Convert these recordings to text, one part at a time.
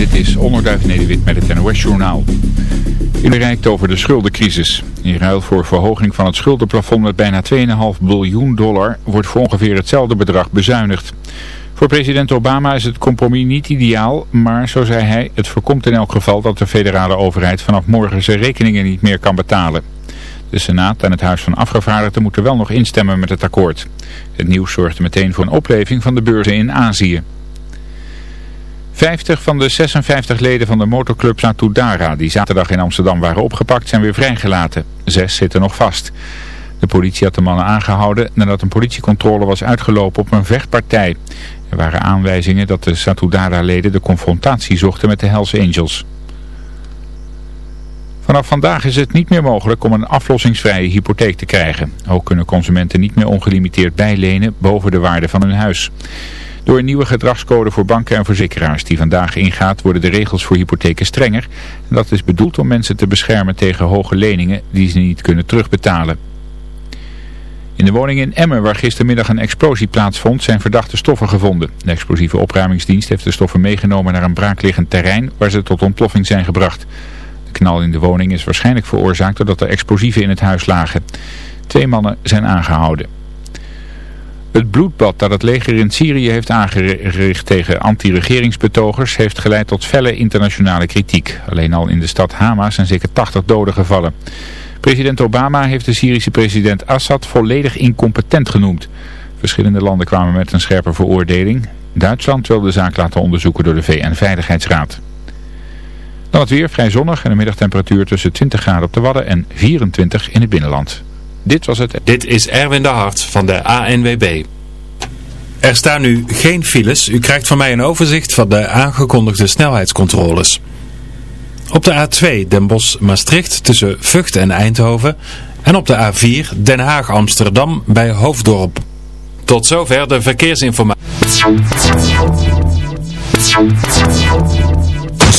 Dit is Onderduif Nederwit met het NOS-journaal. U bereikt over de schuldencrisis. In ruil voor verhoging van het schuldenplafond met bijna 2,5 biljoen dollar wordt voor ongeveer hetzelfde bedrag bezuinigd. Voor president Obama is het compromis niet ideaal, maar zo zei hij, het voorkomt in elk geval dat de federale overheid vanaf morgen zijn rekeningen niet meer kan betalen. De Senaat en het Huis van Afgevaardigden moeten wel nog instemmen met het akkoord. Het nieuws zorgde meteen voor een opleving van de beurzen in Azië. 50 van de 56 leden van de motorclub Satudara die zaterdag in Amsterdam waren opgepakt zijn weer vrijgelaten. Zes zitten nog vast. De politie had de mannen aangehouden nadat een politiecontrole was uitgelopen op een vechtpartij. Er waren aanwijzingen dat de Satudara-leden de confrontatie zochten met de Hells Angels. Vanaf vandaag is het niet meer mogelijk om een aflossingsvrije hypotheek te krijgen. Ook kunnen consumenten niet meer ongelimiteerd bijlenen boven de waarde van hun huis. Door een nieuwe gedragscode voor banken en verzekeraars die vandaag ingaat worden de regels voor hypotheken strenger. En dat is bedoeld om mensen te beschermen tegen hoge leningen die ze niet kunnen terugbetalen. In de woning in Emmen, waar gistermiddag een explosie plaatsvond, zijn verdachte stoffen gevonden. De explosieve opruimingsdienst heeft de stoffen meegenomen naar een braakliggend terrein waar ze tot ontploffing zijn gebracht. De knal in de woning is waarschijnlijk veroorzaakt doordat er explosieven in het huis lagen. Twee mannen zijn aangehouden. Het bloedbad dat het leger in Syrië heeft aangericht tegen anti-regeringsbetogers heeft geleid tot felle internationale kritiek. Alleen al in de stad Hama zijn zeker 80 doden gevallen. President Obama heeft de Syrische president Assad volledig incompetent genoemd. Verschillende landen kwamen met een scherpe veroordeling. Duitsland wil de zaak laten onderzoeken door de VN-veiligheidsraad. Dan het weer vrij zonnig en een middagtemperatuur tussen 20 graden op de Wadden en 24 in het binnenland. Dit was het. Dit is Erwin de Hart van de ANWB. Er staan nu geen files. U krijgt van mij een overzicht van de aangekondigde snelheidscontroles. Op de A2 Den Bosch-Maastricht tussen Vught en Eindhoven. En op de A4 Den Haag-Amsterdam bij Hoofddorp. Tot zover de verkeersinformatie.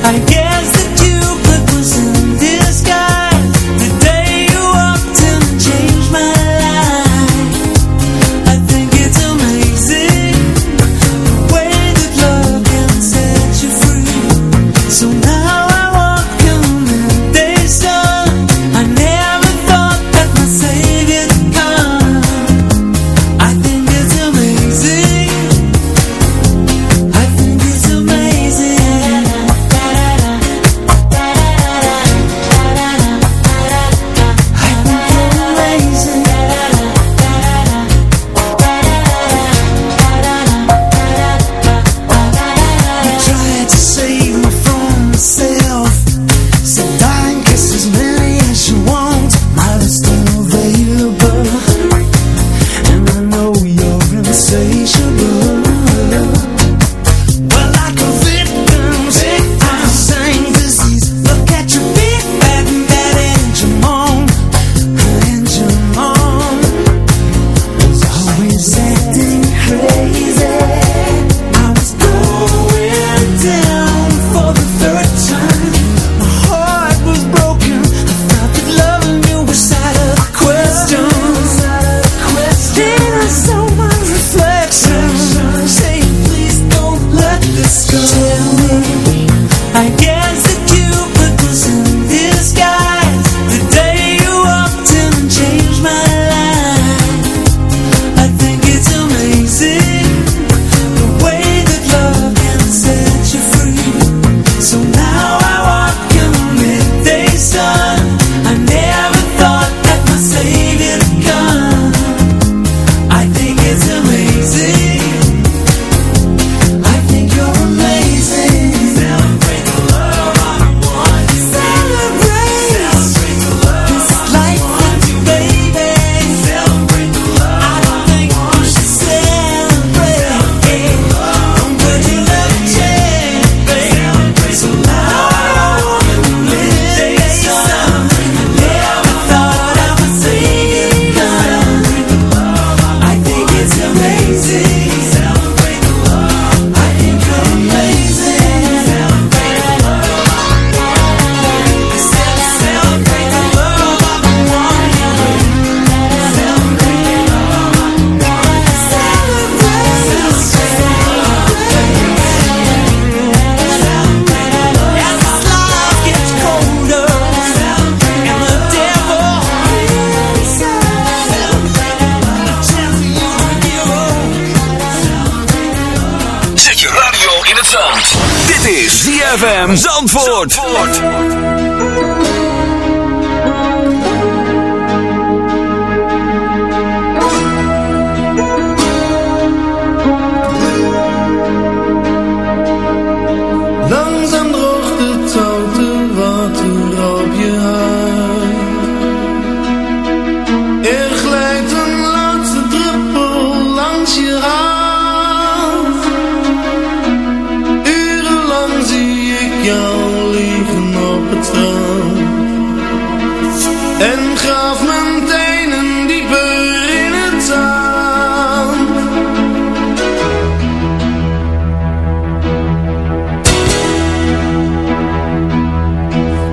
I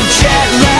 jet lag.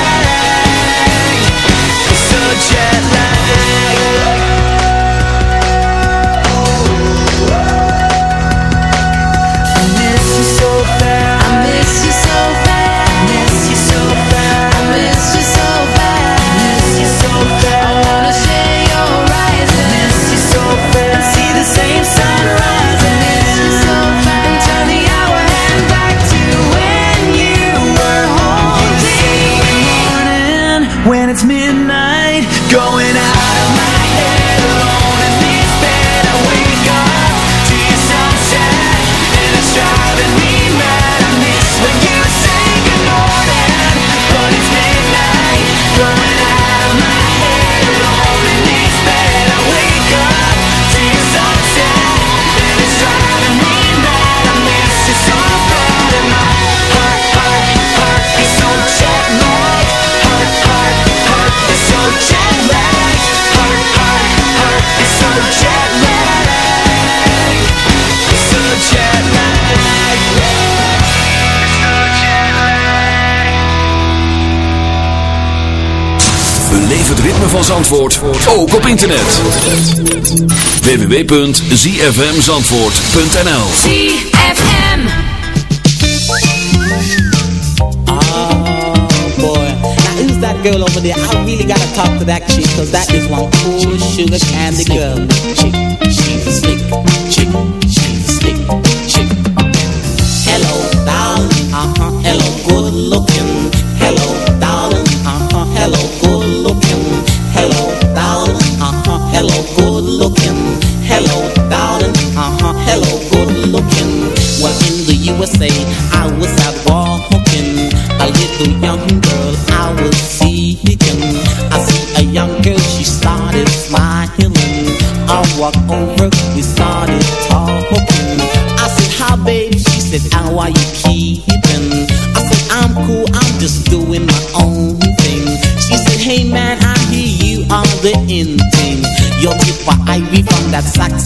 Zandvoort ook op internet. www.zfmzandvoort.nl ZFM Oh ah, boy, now who's that girl over there? I really gotta talk to that chick Cause that is one cool sugar candy girl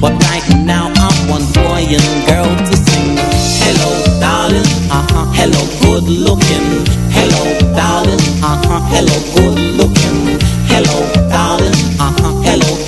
But right now I want boy and girl to sing. Hello darling, uh-huh, hello good looking. Hello darling, uh-huh, hello good looking. Hello darling, uh-huh, hello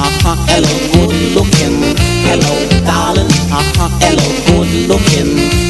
uh-huh, hello, good looking. Hello, darling, uh-huh, hello, good looking.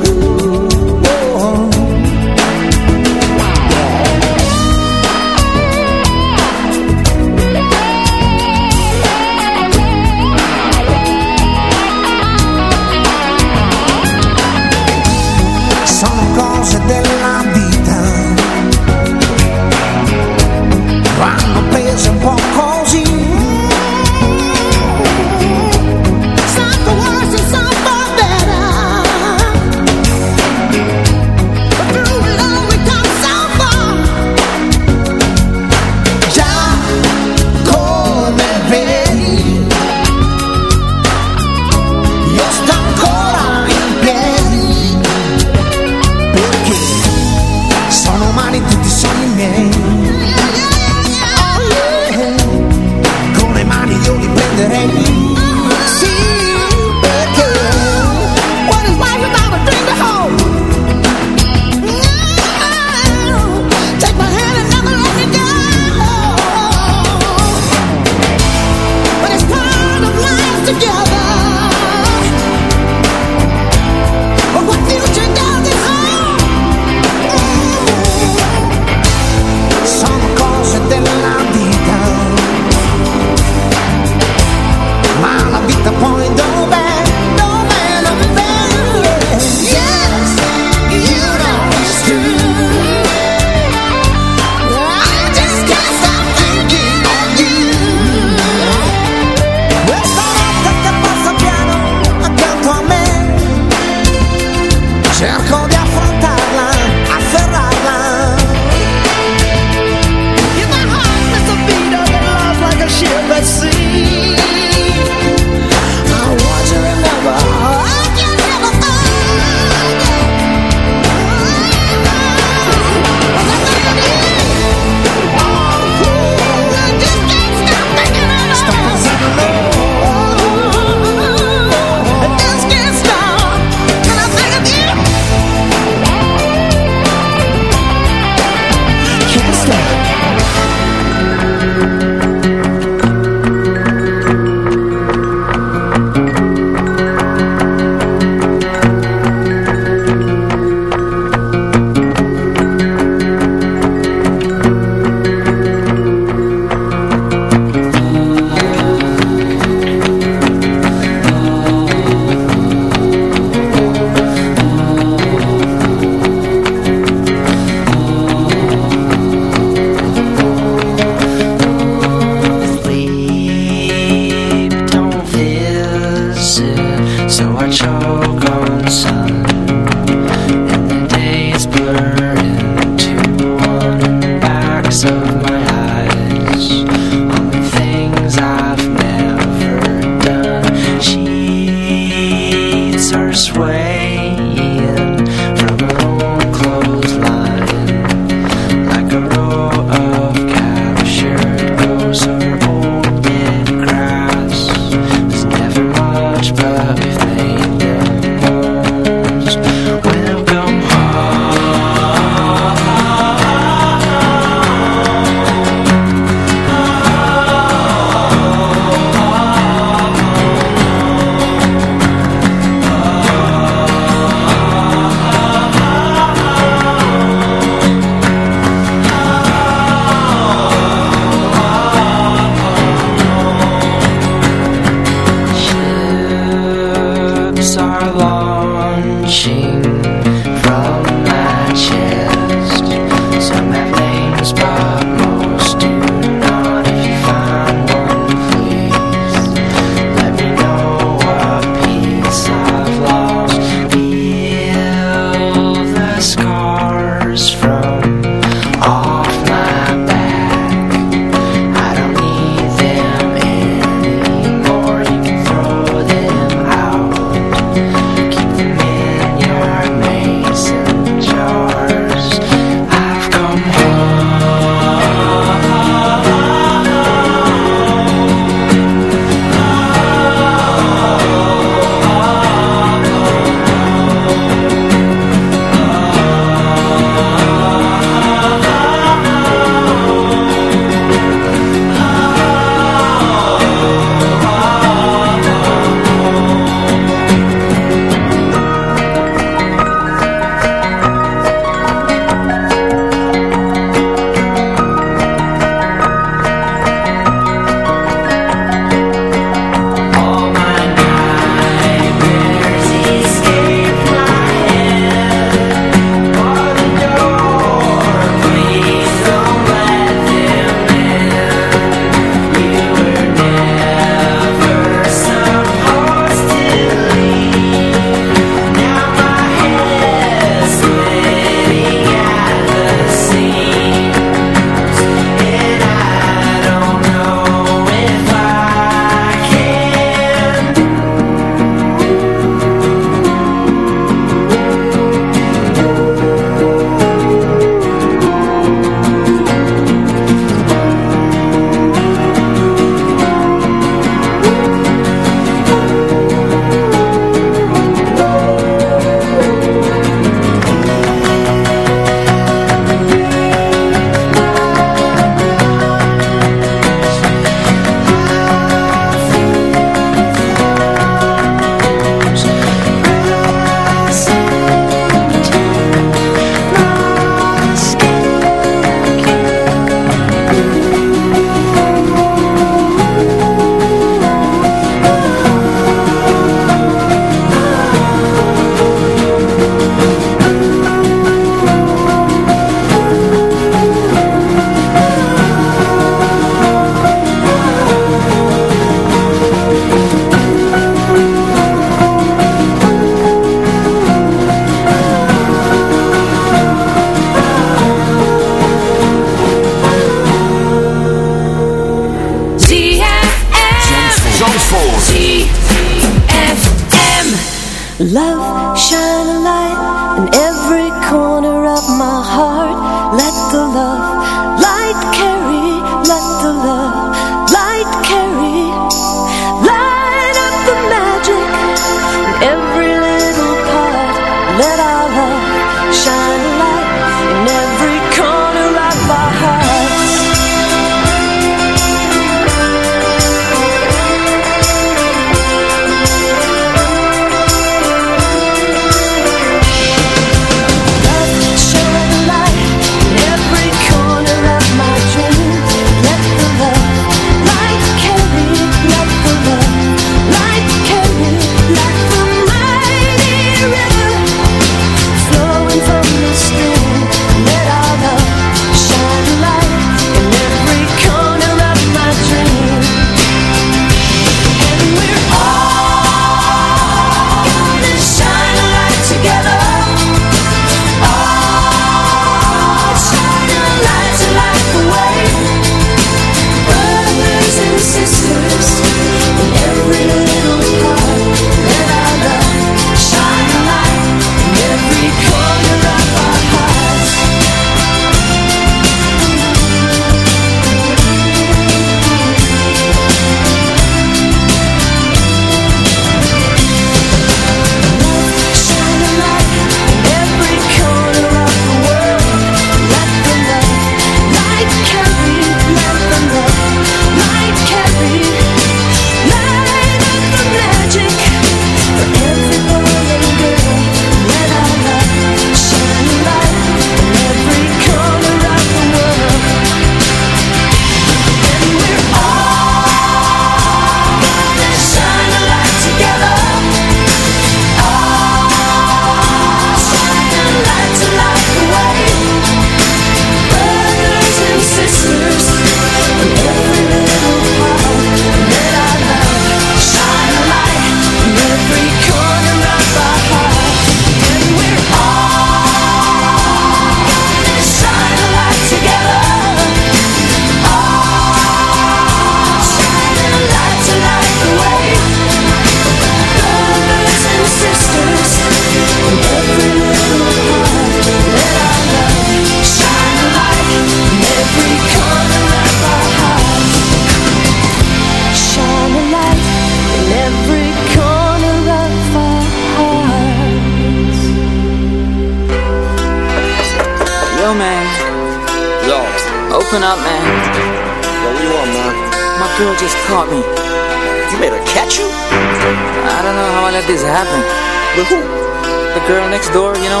Next door, you know?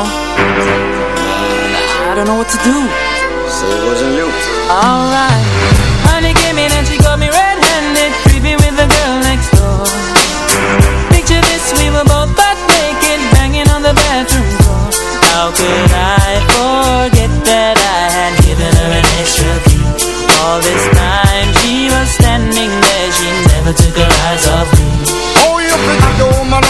I don't know what to do. So it wasn't you. Alright. Honey came in and she got me red-handed, creepy with the girl next door. Picture this, we were both butt naked, banging on the bathroom door. How could I forget that I had given her an extra key? All this time she was standing there, she never took her eyes off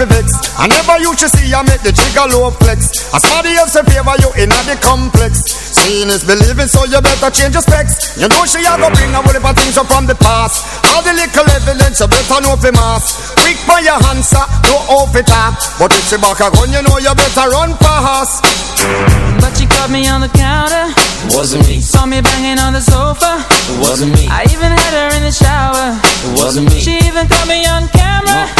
Not a right for vex I never used to see her make the jigger low flex As somebody else in favor you in the complex Seeing is believing so you better change your specs You know she a go bring a whole heap of things up from the past All the little evidence you better know for mass Quick by your answer, no off it up But if she back a gun you know you better run fast But she caught me on the counter. Wasn't me. Saw me banging on the sofa. It Wasn't me. I even had her in the shower. It Wasn't me. She even caught me on camera.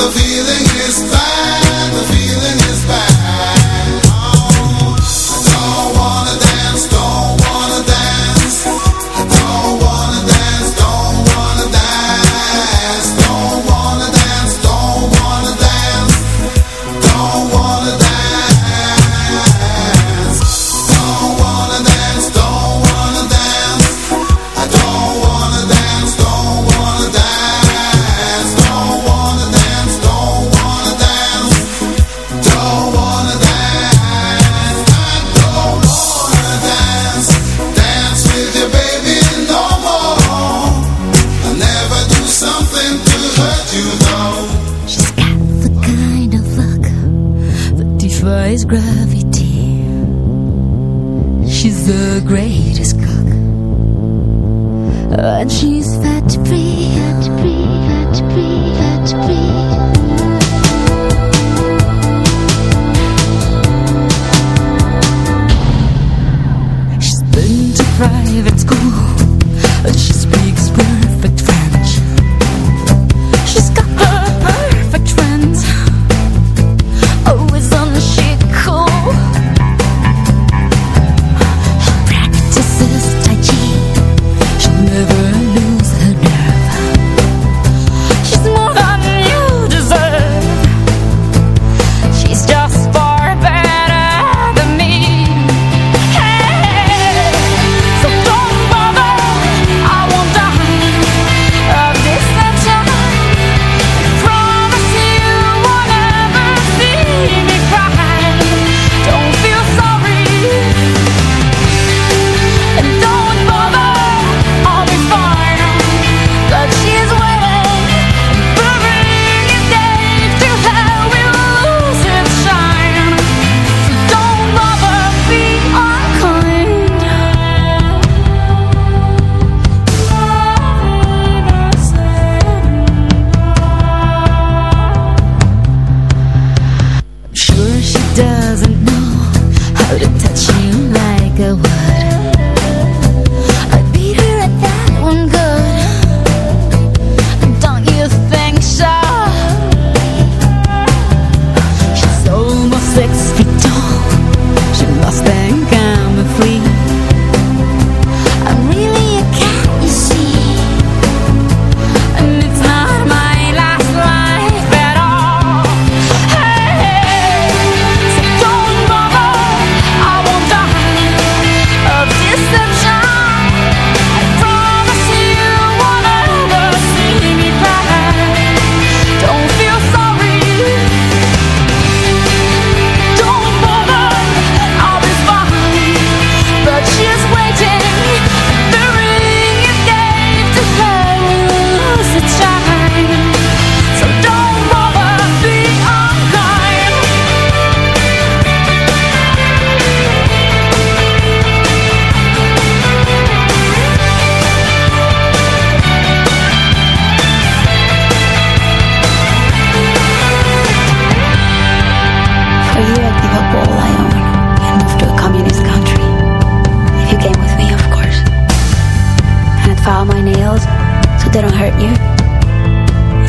The feeling is bad, the feeling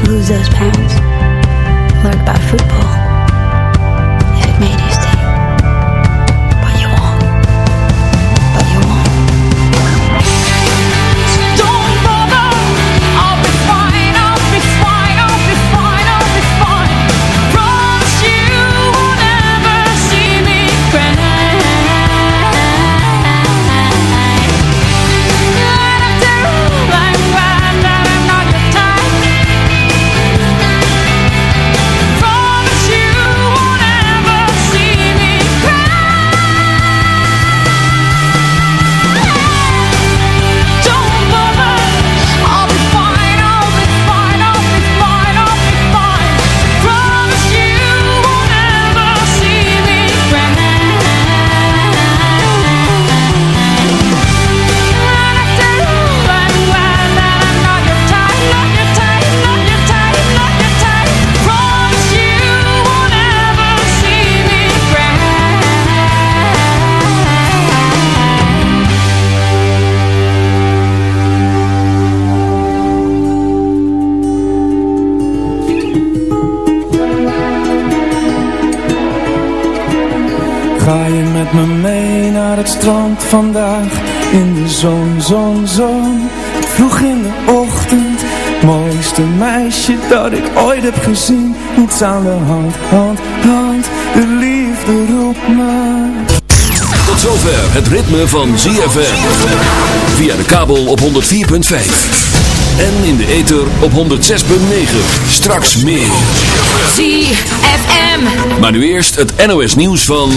lose those pounds, learn about football. vandaag in de zon, zon, zon Vroeg in de ochtend Mooiste meisje dat ik ooit heb gezien Niets aan de hand, hand, hand De liefde roept me Tot zover het ritme van ZFM Via de kabel op 104.5 en in de ether op 106.9. Straks meer. ZFM. Maar nu eerst het NOS nieuws van...